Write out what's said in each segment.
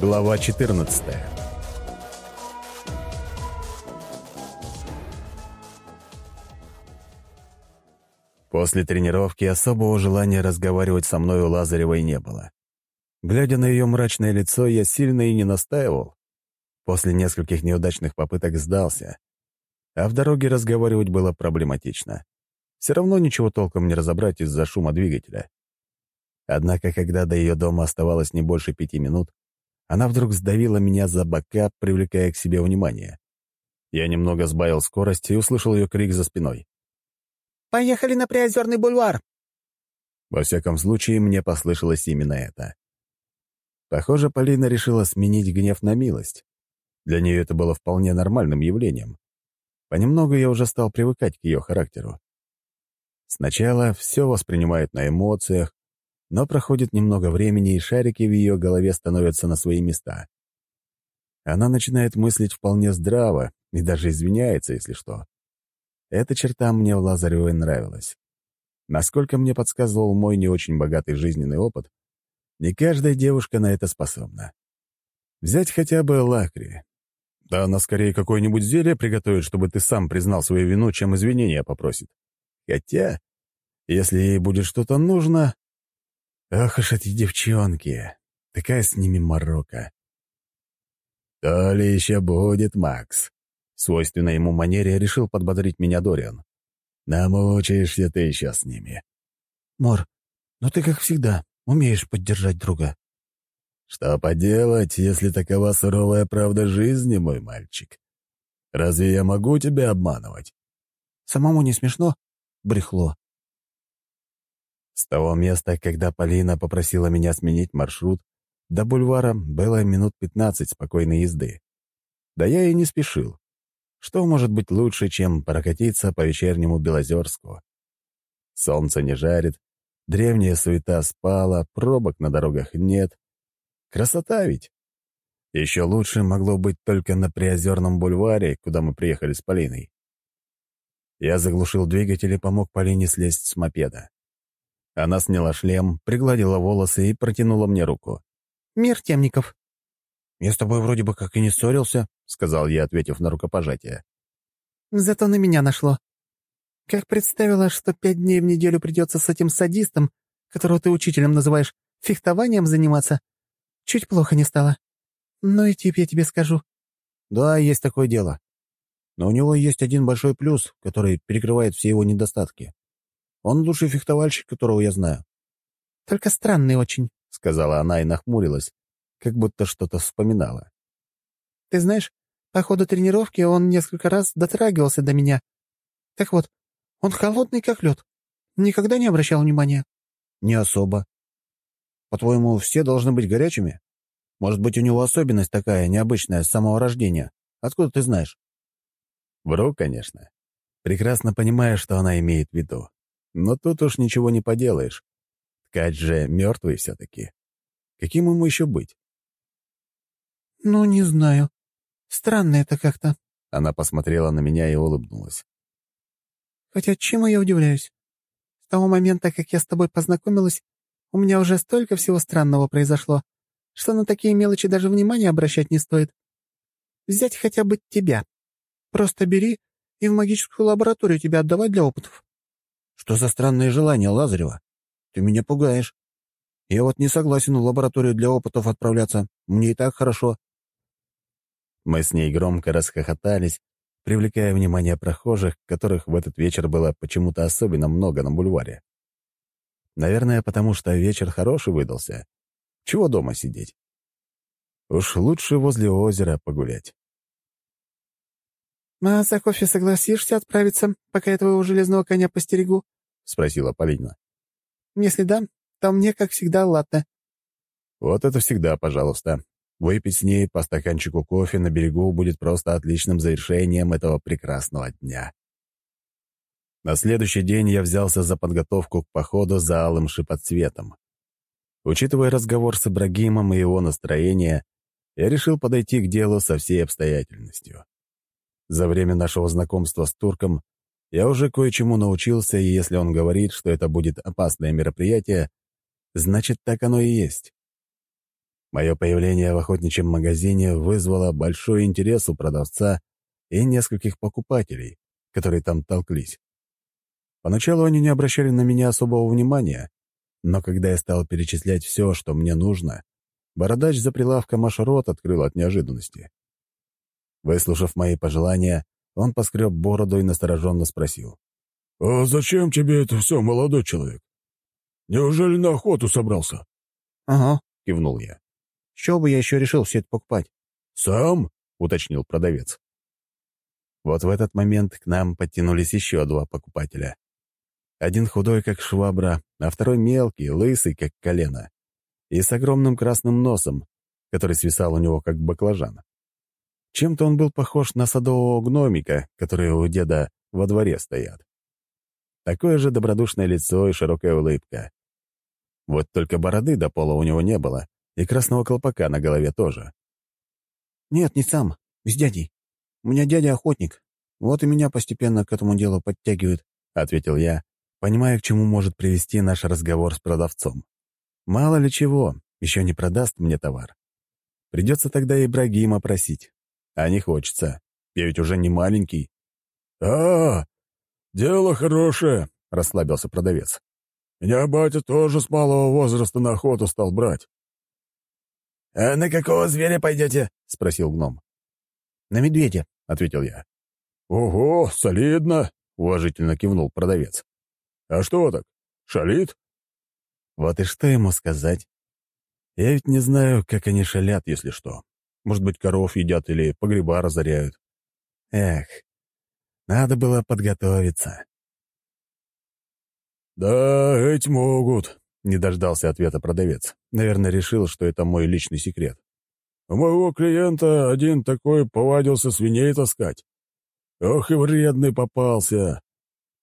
Глава 14 После тренировки особого желания разговаривать со мной у Лазаревой не было. Глядя на ее мрачное лицо, я сильно и не настаивал. После нескольких неудачных попыток сдался. А в дороге разговаривать было проблематично. Все равно ничего толком не разобрать из-за шума двигателя. Однако, когда до ее дома оставалось не больше пяти минут, она вдруг сдавила меня за бока, привлекая к себе внимание. Я немного сбавил скорость и услышал ее крик за спиной. «Поехали на Приозерный бульвар!» Во всяком случае, мне послышалось именно это. Похоже, Полина решила сменить гнев на милость. Для нее это было вполне нормальным явлением. Понемногу я уже стал привыкать к ее характеру. Сначала все воспринимают на эмоциях, но проходит немного времени, и шарики в ее голове становятся на свои места. Она начинает мыслить вполне здраво и даже извиняется, если что. Эта черта мне в Лазаревой нравилась. Насколько мне подсказывал мой не очень богатый жизненный опыт, не каждая девушка на это способна. Взять хотя бы Лакри. Да она скорее какое-нибудь зелье приготовит, чтобы ты сам признал свою вину, чем извинения попросит. Хотя, если ей будет что-то нужно, Ох уж эти девчонки! Такая с ними морока. «То ли еще будет, Макс?» Свойственной ему манере решил подбодрить меня Дориан. «Намучаешься ты еще с ними». «Мор, ну ты, как всегда, умеешь поддержать друга». «Что поделать, если такова суровая правда жизни, мой мальчик? Разве я могу тебя обманывать?» «Самому не смешно? Брехло. С того места, когда Полина попросила меня сменить маршрут, до бульвара было минут пятнадцать спокойной езды. Да я и не спешил. Что может быть лучше, чем прокатиться по вечернему Белозерску? Солнце не жарит, древняя суета спала, пробок на дорогах нет. Красота ведь! Еще лучше могло быть только на Приозерном бульваре, куда мы приехали с Полиной. Я заглушил двигатель и помог Полине слезть с мопеда. Она сняла шлем, пригладила волосы и протянула мне руку. «Мир Темников». «Я с тобой вроде бы как и не ссорился», — сказал я, ответив на рукопожатие. «Зато на меня нашло. Как представила, что пять дней в неделю придется с этим садистом, которого ты учителем называешь, фехтованием заниматься, чуть плохо не стало. Ну и тип я тебе скажу». «Да, есть такое дело. Но у него есть один большой плюс, который перекрывает все его недостатки. Он лучший фехтовальщик, которого я знаю». «Только странный очень», — сказала она и нахмурилась, как будто что-то вспоминала. «Ты знаешь, по ходу тренировки он несколько раз дотрагивался до меня. Так вот, он холодный, как лед. Никогда не обращал внимания?» «Не особо. По-твоему, все должны быть горячими? Может быть, у него особенность такая, необычная, с самого рождения? Откуда ты знаешь?» Вру, конечно. Прекрасно понимая, что она имеет в виду. Но тут уж ничего не поделаешь. Ткач же мертвый все-таки. Каким ему еще быть? «Ну, не знаю. Странно это как-то». Она посмотрела на меня и улыбнулась. «Хотя чему я удивляюсь? С того момента, как я с тобой познакомилась, у меня уже столько всего странного произошло, что на такие мелочи даже внимания обращать не стоит. Взять хотя бы тебя. Просто бери и в магическую лабораторию тебя отдавать для опытов. Что за странное желание, Лазарева? Ты меня пугаешь. Я вот не согласен в лабораторию для опытов отправляться. Мне и так хорошо. Мы с ней громко расхохотались, привлекая внимание прохожих, которых в этот вечер было почему-то особенно много на бульваре. Наверное, потому что вечер хороший выдался. Чего дома сидеть? Уж лучше возле озера погулять. «А за кофе согласишься отправиться, пока я твоего железного коня постерегу?» — спросила Полина. «Если да, то мне, как всегда, латте». «Вот это всегда, пожалуйста. Выпить с ней по стаканчику кофе на берегу будет просто отличным завершением этого прекрасного дня». На следующий день я взялся за подготовку к походу за алым шипоцветом. Учитывая разговор с Ибрагимом и его настроение, я решил подойти к делу со всей обстоятельностью. За время нашего знакомства с турком я уже кое-чему научился, и если он говорит, что это будет опасное мероприятие, значит, так оно и есть. Мое появление в охотничьем магазине вызвало большой интерес у продавца и нескольких покупателей, которые там толклись. Поначалу они не обращали на меня особого внимания, но когда я стал перечислять все, что мне нужно, бородач за прилавком аж рот открыл от неожиданности. Выслушав мои пожелания, он поскреб бороду и настороженно спросил. «А зачем тебе это все, молодой человек? Неужели на охоту собрался?» «Ага», — кивнул я. «С чего бы я еще решил все это покупать?» «Сам?» — уточнил продавец. Вот в этот момент к нам подтянулись еще два покупателя. Один худой, как швабра, а второй мелкий, лысый, как колено, и с огромным красным носом, который свисал у него, как баклажан. Чем-то он был похож на садового гномика, которые у деда во дворе стоят. Такое же добродушное лицо и широкая улыбка. Вот только бороды до пола у него не было, и красного колпака на голове тоже. «Нет, не сам, с дядей. У меня дядя охотник. Вот и меня постепенно к этому делу подтягивают», — ответил я, понимая, к чему может привести наш разговор с продавцом. «Мало ли чего, еще не продаст мне товар. Придется тогда Ибрагима просить. А не хочется. Я ведь уже не маленький. «А, дело хорошее», — расслабился продавец. «Меня батя тоже с малого возраста на охоту стал брать». «А на какого зверя пойдете?» — спросил гном. «На медведя», — ответил я. «Ого, солидно!» — уважительно кивнул продавец. «А что так? Шалит?» Вот и что ему сказать? Я ведь не знаю, как они шалят, если что. Может быть, коров едят или погреба разоряют. Эх, надо было подготовиться. «Да, эти могут», — не дождался ответа продавец. Наверное, решил, что это мой личный секрет. «У моего клиента один такой повадился свиней таскать. Ох и вредный попался.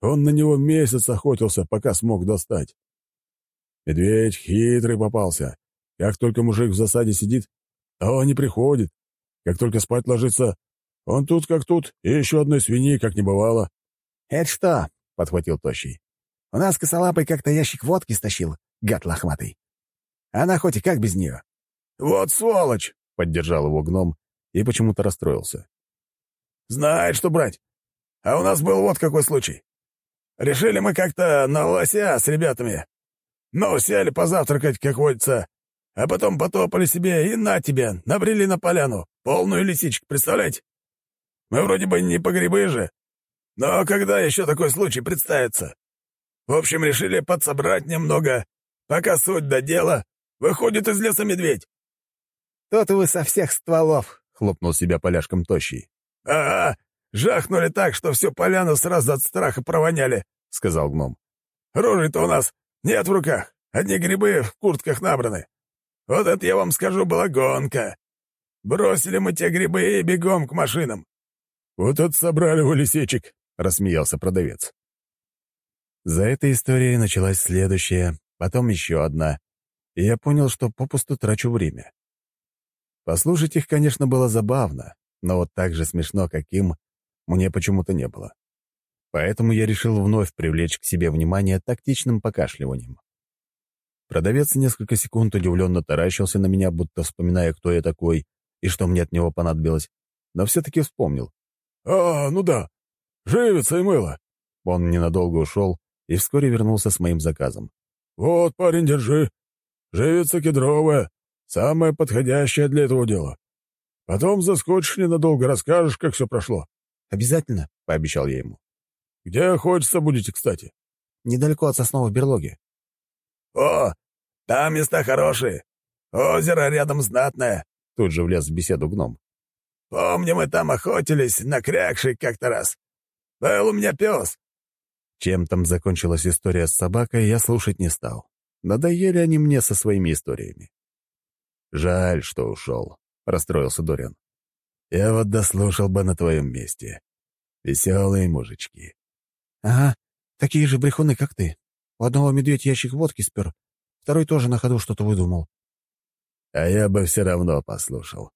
Он на него месяц охотился, пока смог достать. Медведь хитрый попался. Как только мужик в засаде сидит, а он не приходит. Как только спать ложится, он тут как тут, и еще одной свиньи как не бывало. «Это что?» — подхватил Тощий. «У нас косолапый как-то ящик водки стащил, гад лохматый. А на охоте как без нее?» «Вот сволочь!» — поддержал его гном и почему-то расстроился. «Знает, что брать. А у нас был вот какой случай. Решили мы как-то на лося с ребятами. Ну, сели позавтракать, как водится, а потом потопали себе и на тебе, набрели на поляну, полную лисичек, представляете? Мы вроде бы не по грибы же, но когда еще такой случай представится? В общем, решили подсобрать немного, пока суть до дела, выходит из леса медведь. «Тот вы со всех стволов», — хлопнул себя поляшком тощий. «Ага, жахнули так, что всю поляну сразу от страха провоняли», — сказал гном. «Ружей-то у нас нет в руках, одни грибы в куртках набраны. Вот это, я вам скажу, была гонка. Бросили мы те грибы и бегом к машинам. «Вот это собрали вы лисичек», — рассмеялся продавец. За этой историей началась следующая, потом еще одна, и я понял, что попусту трачу время. Послушать их, конечно, было забавно, но вот так же смешно, каким мне почему-то не было. Поэтому я решил вновь привлечь к себе внимание тактичным покашливанием. Продавец несколько секунд удивленно таращился на меня, будто вспоминая, кто я такой и что мне от него понадобилось, но все-таки вспомнил. «А, ну да, живица и мыло». Он ненадолго ушел и вскоре вернулся с моим заказом. «Вот, парень, держи. Живица кедровая, самая подходящая для этого дела. Потом заскочишь ненадолго, расскажешь, как все прошло». «Обязательно», — пообещал я ему. «Где охотиться будете, кстати?» «Недалеко от сосновой берлоги». «О, там места хорошие. Озеро рядом знатное», — тут же влез в беседу гном. «Помню, мы там охотились на крякшей как-то раз. Был у меня пес». Чем там закончилась история с собакой, я слушать не стал. Надоели они мне со своими историями. «Жаль, что ушел», — расстроился Дориан. «Я вот дослушал бы на твоем месте. Веселые мужички». «Ага, такие же брехуны, как ты. У одного медведь ящик водки спер, второй тоже на ходу что-то выдумал». «А я бы все равно послушал».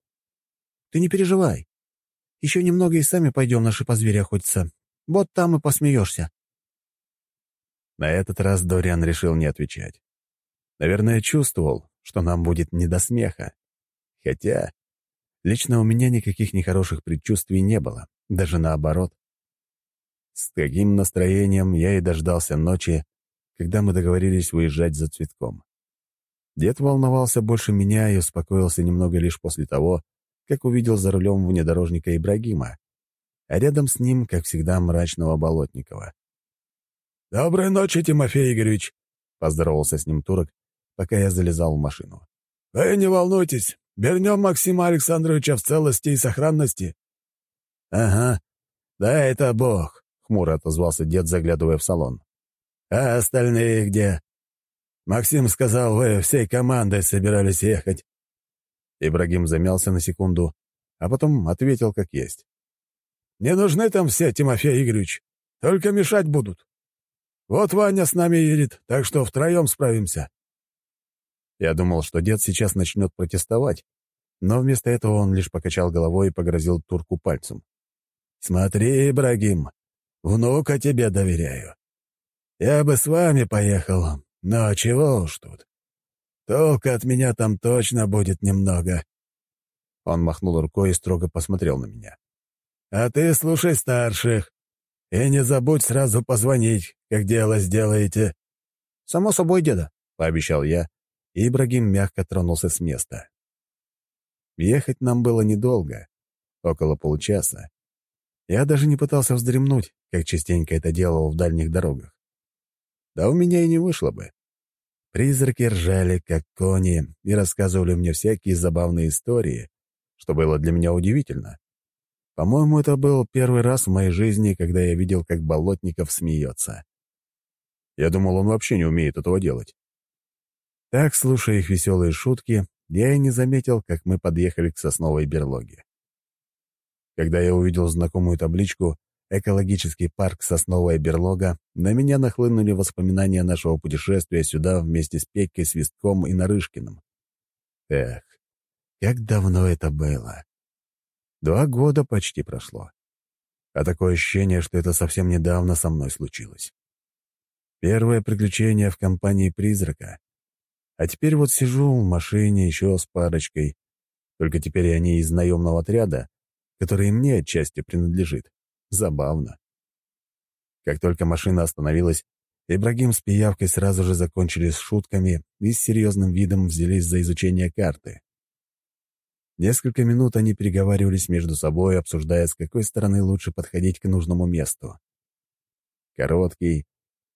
«Ты не переживай. Еще немного и сами пойдем на шипозверя охотиться. Вот там и посмеешься». На этот раз Дориан решил не отвечать. Наверное, чувствовал, что нам будет не до смеха. Хотя лично у меня никаких нехороших предчувствий не было, даже наоборот. С таким настроением я и дождался ночи, когда мы договорились выезжать за цветком. Дед волновался больше меня и успокоился немного лишь после того, как увидел за рулем внедорожника Ибрагима, а рядом с ним, как всегда, мрачного Болотникова. «Доброй ночи, Тимофей Игоревич!» — поздоровался с ним турок, пока я залезал в машину. «Вы не волнуйтесь, вернем Максима Александровича в целости и сохранности». «Ага, да это бог», — хмуро отозвался дед, заглядывая в салон. «А остальные где?» «Максим сказал, вы всей командой собирались ехать». Ибрагим замялся на секунду, а потом ответил как есть. «Не нужны там все, Тимофей Игоревич. Только мешать будут. Вот Ваня с нами едет, так что втроем справимся». Я думал, что дед сейчас начнет протестовать, но вместо этого он лишь покачал головой и погрозил турку пальцем. «Смотри, Ибрагим, внука тебе доверяю. Я бы с вами поехал, но чего уж тут. Толка от меня там точно будет немного». Он махнул рукой и строго посмотрел на меня. «А ты слушай старших. И не забудь сразу позвонить, как дело сделаете». «Само собой, деда», — пообещал я, и Ибрагим мягко тронулся с места. Ехать нам было недолго, около получаса. Я даже не пытался вздремнуть, как частенько это делал в дальних дорогах. Да у меня и не вышло бы. Призраки ржали, как кони, и рассказывали мне всякие забавные истории, что было для меня удивительно. По-моему, это был первый раз в моей жизни, когда я видел, как Болотников смеется. Я думал, он вообще не умеет этого делать. Так, слушая их веселые шутки, я и не заметил, как мы подъехали к сосновой берлоге. Когда я увидел знакомую табличку экологический парк «Сосновая берлога», на меня нахлынули воспоминания нашего путешествия сюда вместе с Петькой, Свистком и Нарышкиным. Эх, как давно это было. Два года почти прошло. А такое ощущение, что это совсем недавно со мной случилось. Первое приключение в компании «Призрака». А теперь вот сижу в машине еще с парочкой. Только теперь они из наемного отряда, который мне отчасти принадлежит. Забавно. Как только машина остановилась, Ибрагим с пиявкой сразу же закончили с шутками и с серьезным видом взялись за изучение карты. Несколько минут они переговаривались между собой, обсуждая, с какой стороны лучше подходить к нужному месту. Короткий,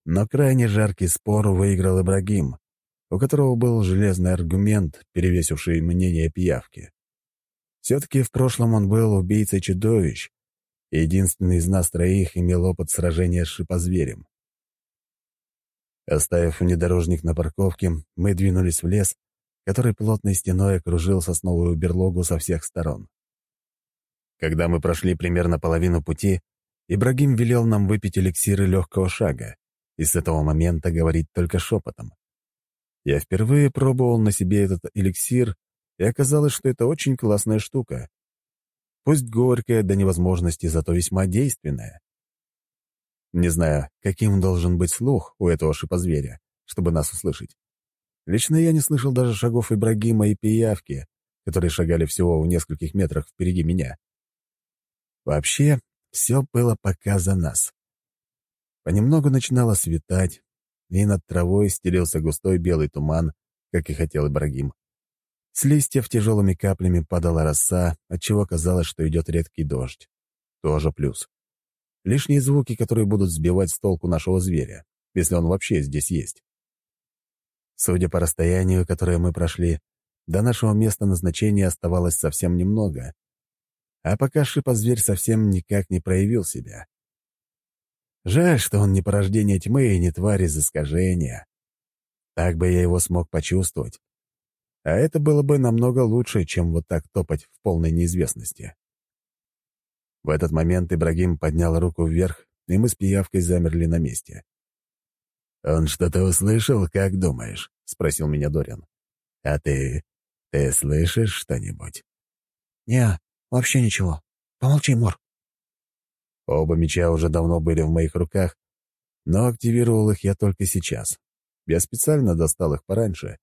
но крайне жаркий спор выиграл Ибрагим, у которого был железный аргумент, перевесивший мнение пиявки. Все-таки в прошлом он был убийцей чудовищ, единственный из нас троих имел опыт сражения с шипозверем. Оставив внедорожник на парковке, мы двинулись в лес, который плотной стеной окружил сосновую берлогу со всех сторон. Когда мы прошли примерно половину пути, Ибрагим велел нам выпить эликсиры легкого шага, и с этого момента говорить только шепотом. Я впервые пробовал на себе этот эликсир, и оказалось, что это очень классная штука. Пусть горькая до невозможности, зато весьма действенная. Не знаю, каким должен быть слух у этого шипозверя, чтобы нас услышать. Лично я не слышал даже шагов Ибрагима и Пиявки, которые шагали всего в нескольких метрах впереди меня. Вообще, все было пока за нас. Понемногу начинало светать, и над травой стелился густой белый туман, как и хотел Ибрагим. С листьев тяжелыми каплями падала роса, отчего казалось, что идет редкий дождь. Тоже плюс. Лишние звуки, которые будут сбивать с толку нашего зверя, если он вообще здесь есть. Судя по расстоянию, которое мы прошли, до нашего места назначения оставалось совсем немного. А пока шипозверь совсем никак не проявил себя. Жаль, что он не порождение тьмы и не тварь из искажения. Так бы я его смог почувствовать. А это было бы намного лучше, чем вот так топать в полной неизвестности. В этот момент Ибрагим поднял руку вверх, и мы с пиявкой замерли на месте. «Он что-то услышал, как думаешь?» — спросил меня Дориан. «А ты... ты слышишь что-нибудь?» «Не, вообще ничего. Помолчи, Мор». Оба меча уже давно были в моих руках, но активировал их я только сейчас. Я специально достал их пораньше,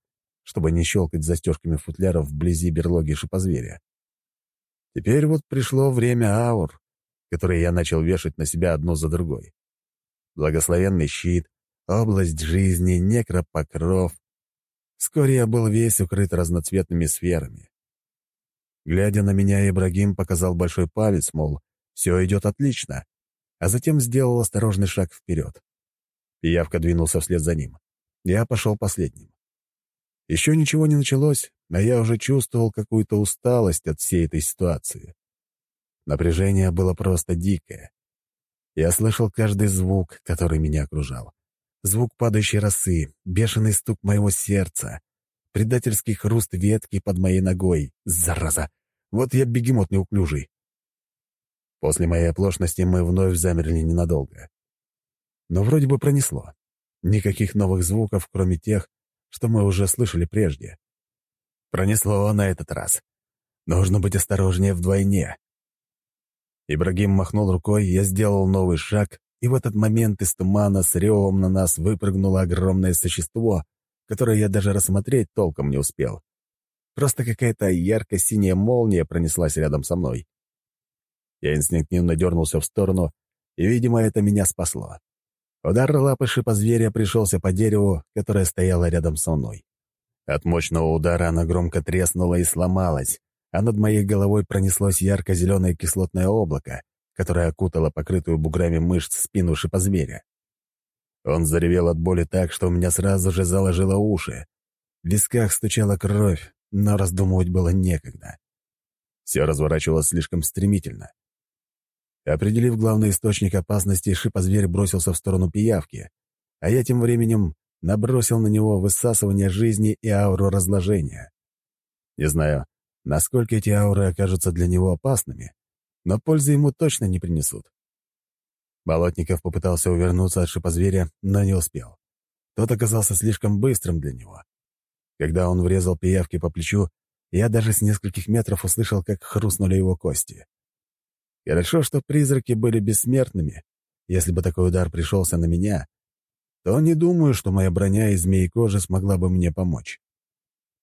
чтобы не щелкать застежками футляров вблизи берлоги шипозверя. Теперь вот пришло время аур, которые я начал вешать на себя одну за другой. Благословенный щит, область жизни, некропокров. Вскоре я был весь укрыт разноцветными сферами. Глядя на меня, Ибрагим показал большой палец, мол, все идет отлично, а затем сделал осторожный шаг вперед. Пиявка двинулся вслед за ним. Я пошел последним. Еще ничего не началось, а я уже чувствовал какую-то усталость от всей этой ситуации. Напряжение было просто дикое. Я слышал каждый звук, который меня окружал. Звук падающей росы, бешеный стук моего сердца, предательский хруст ветки под моей ногой. Зараза! Вот я бегемот неуклюжий. После моей оплошности мы вновь замерли ненадолго. Но вроде бы пронесло. Никаких новых звуков, кроме тех, что мы уже слышали прежде. Пронесло на этот раз. Нужно быть осторожнее вдвойне. Ибрагим махнул рукой, я сделал новый шаг, и в этот момент из тумана с ревом на нас выпрыгнуло огромное существо, которое я даже рассмотреть толком не успел. Просто какая-то ярко-синяя молния пронеслась рядом со мной. Я инстинктивно дернулся в сторону, и, видимо, это меня спасло. Удар лапы шипа зверя пришелся по дереву, которое стояло рядом со мной. От мощного удара она громко треснула и сломалась, а над моей головой пронеслось ярко-зеленое кислотное облако, которое окутало покрытую буграми мышц спину шипозверя. Он заревел от боли так, что у меня сразу же заложило уши. В висках стучала кровь, но раздумывать было некогда. Все разворачивалось слишком стремительно. Определив главный источник опасности, шипозверь бросился в сторону пиявки, а я тем временем набросил на него высасывание жизни и ауру разложения. Не знаю, насколько эти ауры окажутся для него опасными, но пользы ему точно не принесут. Болотников попытался увернуться от шипозверя, но не успел. Тот оказался слишком быстрым для него. Когда он врезал пиявки по плечу, я даже с нескольких метров услышал, как хрустнули его кости. Хорошо, что призраки были бессмертными. Если бы такой удар пришелся на меня, то не думаю, что моя броня из змеи кожи смогла бы мне помочь.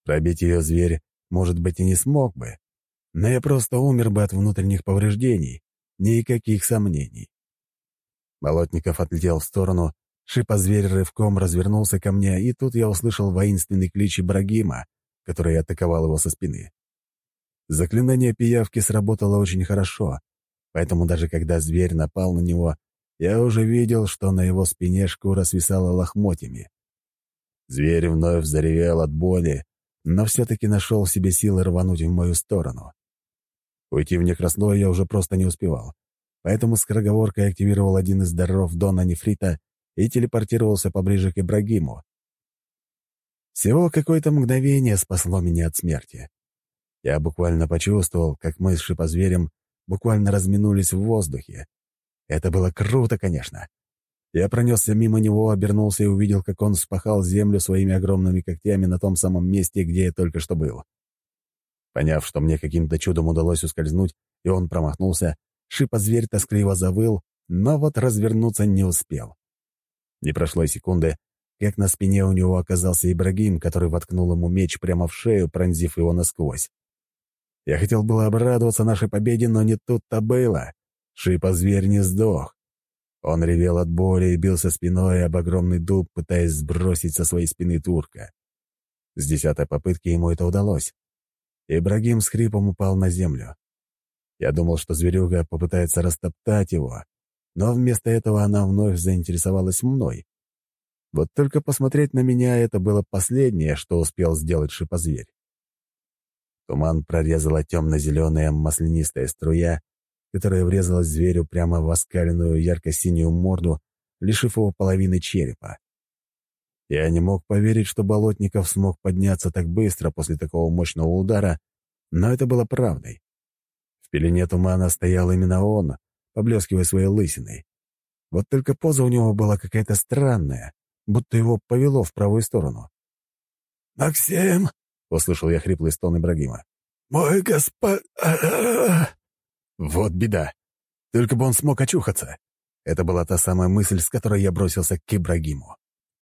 Пробить ее зверь, может быть, и не смог бы, но я просто умер бы от внутренних повреждений, никаких сомнений. Болотников отлетел в сторону, Шипозверь рывком развернулся ко мне, и тут я услышал воинственный клич Ибрагима, который атаковал его со спины. Заклинание пиявки сработало очень хорошо, поэтому даже когда зверь напал на него, я уже видел, что на его спине шкура свисала лохмотьями. Зверь вновь заревел от боли, но все-таки нашел в себе силы рвануть в мою сторону. Уйти в некрослой я уже просто не успевал, поэтому скороговоркой активировал один из даров Дона Нефрита и телепортировался поближе к Ибрагиму. Всего какое-то мгновение спасло меня от смерти. Я буквально почувствовал, как мы с шипозверем буквально разминулись в воздухе. Это было круто, конечно. Я пронесся мимо него, обернулся и увидел, как он спахал землю своими огромными когтями на том самом месте, где я только что был. Поняв, что мне каким-то чудом удалось ускользнуть, и он промахнулся, шипозверь тоскливо завыл, но вот развернуться не успел. Не прошло и секунды, как на спине у него оказался Ибрагим, который воткнул ему меч прямо в шею, пронзив его насквозь. Я хотел было обрадоваться нашей победе, но не тут-то было. Шипа-зверь не сдох. Он ревел от боли и бился спиной об огромный дуб, пытаясь сбросить со своей спины турка. С десятой попытки ему это удалось. Ибрагим с хрипом упал на землю. Я думал, что зверюга попытается растоптать его, но вместо этого она вновь заинтересовалась мной. Вот только посмотреть на меня — это было последнее, что успел сделать шипозверь. Туман прорезала темно-зеленая маслянистая струя, которая врезалась зверю прямо в оскаленную ярко-синюю морду, лишив его половины черепа. Я не мог поверить, что Болотников смог подняться так быстро после такого мощного удара, но это было правдой. В пелене тумана стоял именно он, поблескивая своей лысиной. Вот только поза у него была какая-то странная, будто его повело в правую сторону. «Максим!» — услышал я хриплый стон Ибрагима. «Мой господ...» Вот беда. Только бы он смог очухаться. Это была та самая мысль, с которой я бросился к Ибрагиму.